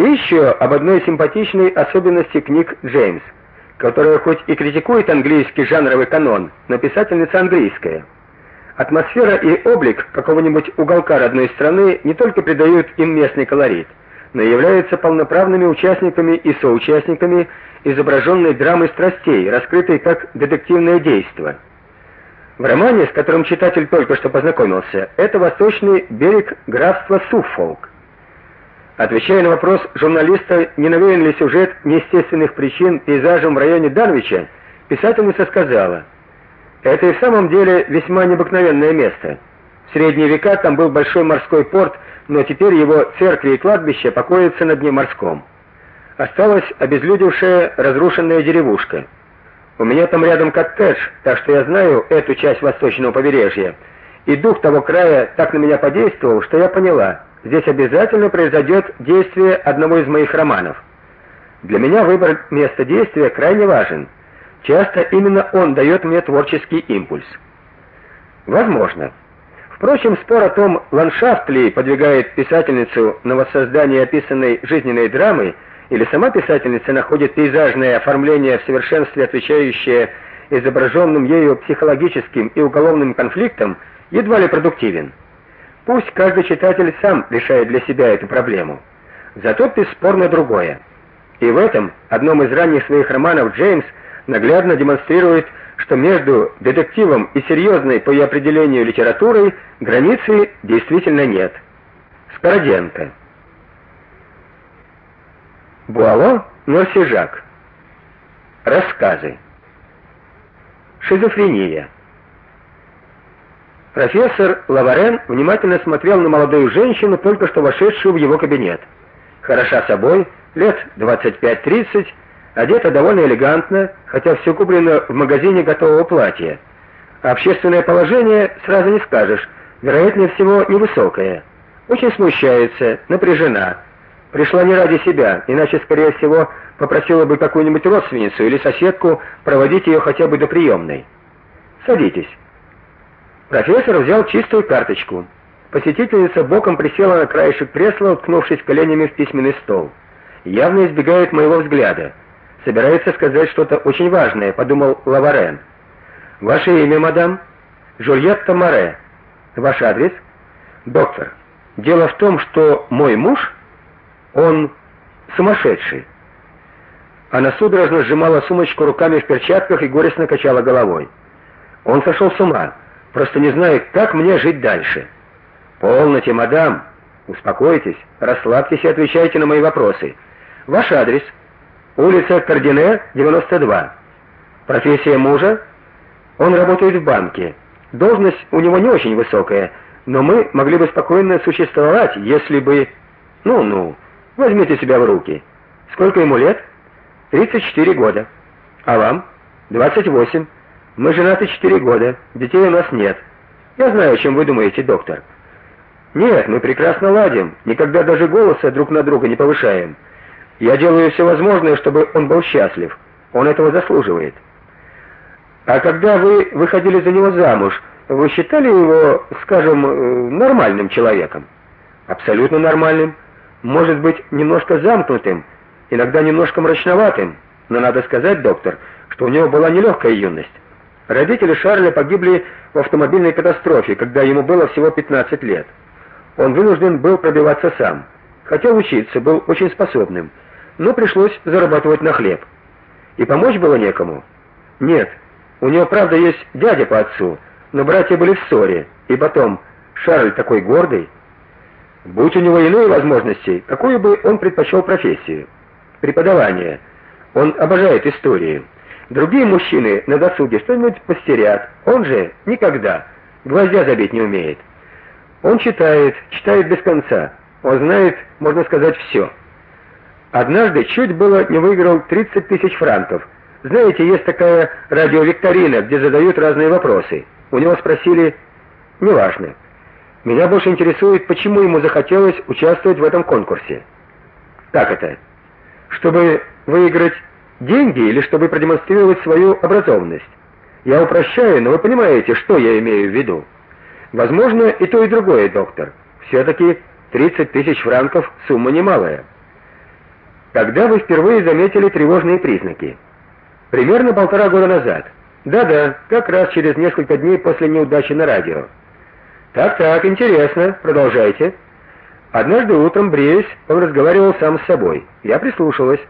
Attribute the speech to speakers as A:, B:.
A: И еще об одной симпатичной особенности книг Джеймс, которая хоть и критикует английский жанровый канон, но писательница английская. Атмосфера и облик какого-нибудь уголка родной страны не только придают им местный колорит, но и являются полноправными участниками и соучастниками изображенной драмы страстей, раскрытой как детективное действо. В романе, с которым читатель только что познакомился, это восточный берег графства Суффолк. Отвечая на вопрос журналиста, не навеян ли сюжет неестественных причин пейзажем в районе Дарвича, писательница сказала: "Это и в самом деле весьма необыкновенное место. В средние века там был большой морской порт, но теперь его церкви и кладбища покоятся на дне морском. Осталась обезлюдевшая, разрушенная деревушка. У меня там рядом коттедж, так что я знаю эту часть восточного побережья. И дух того края так на меня подействовал, что я поняла: Здесь обязательно произойдет действие одного из моих романов. Для меня выбор места действия крайне важен. Часто именно он дает мне творческий импульс. Возможно. Впрочем, спор о том, ландшафт ли подвигает писательницу на воссоздание описанной жизненной драмы, или сама писательница находит пейзажное оформление в совершенстве отвечающее изображенным ею психологическим и уголовным конфликтам, едва ли продуктивен. Пусть каждый читатель сам решает для себя эту проблему. Зато бесспорно другое. И в этом, одном из ранних своих романов Джеймс наглядно демонстрирует, что между детективом и серьезной по ее определению литературой границы действительно нет. Скороденко. Буало Норсижак. Рассказы. Шизофрения. Профессор Лаварен внимательно смотрел на молодую женщину, только что вошедшую в его кабинет. Хороша собой, лет 25-30, одета довольно элегантно, хотя все куплено в магазине готового платья. Общественное положение сразу не скажешь, вероятнее всего невысокое. Очень смущается, напряжена. Пришла не ради себя, иначе скорее всего попросила бы какую-нибудь родственницу или соседку проводить ее хотя бы до приемной. Садитесь. Профессор взял чистую карточку. Посетительница боком присела на краешек кресла, уткнувшись коленями в письменный стол. Явно избегает моего взгляда. Собирается сказать что-то очень важное, подумал Лаварен. Ваше имя, мадам? Жульетта Море. Ваш адрес? Доктор. Дело в том, что мой муж, он сумасшедший. Она судорожно сжимала сумочку руками в перчатках и горестно качала головой. Он сошел с ума. Просто не знаю, как мне жить дальше. Полноте, мадам. Успокойтесь, расслабьтесь и отвечайте на мои вопросы. Ваш адрес: улица Кардине, 92. Профессия мужа? Он работает в банке. Должность у него не очень высокая, но мы могли бы спокойно существовать, если бы Ну-ну, возьмите себя в руки. Сколько ему лет? 34 года. А вам? 28. Мы женаты четыре года, детей у нас нет. Я знаю, о чем вы думаете, доктор. Нет, мы прекрасно ладим, никогда даже голоса друг на друга не повышаем. Я делаю все возможное, чтобы он был счастлив. Он этого заслуживает. А когда вы выходили за него замуж, вы считали его, скажем, э, нормальным человеком? Абсолютно нормальным. Может быть, немножко замкнутым, иногда немножко мрачноватым, но надо сказать, доктор, что у него была нелегкая юность. Родители Шарля погибли в автомобильной катастрофе, когда ему было всего 15 лет. Он вынужден был пробиваться сам. Хотел учиться, был очень способным, но пришлось зарабатывать на хлеб. И помочь было некому. Нет. У него правда есть дядя по отцу, но братья были в ссоре. И потом Шарль такой гордый. Будь у него иные возможности, какую бы он предпочел профессию? Преподавание. Он обожает историю. Другие мужчины на досуге что-нибудь постерят. Он же никогда гвоздя забить не умеет. Он читает, читает без конца. Он знает, можно сказать, все. Однажды чуть было не выиграл 30 тысяч франков. Знаете, есть такая радиовикторина, где задают разные вопросы. У него спросили: "Неважно. Меня больше интересует, почему ему захотелось участвовать в этом конкурсе". Как это? Чтобы выиграть Деньги или чтобы продемонстрировать свою образованность? Я упрощаю, но вы понимаете, что я имею в виду. Возможно, и то, и другое, доктор. все таки 30 тысяч франков сумма немалая. Когда вы впервые заметили тревожные признаки? Примерно полтора года назад. Да-да, как раз через несколько дней после неудачи на радио. Так-так, интересно, продолжайте. Однажды утром, бреясь, он разговаривал сам с собой. Я прислушалась.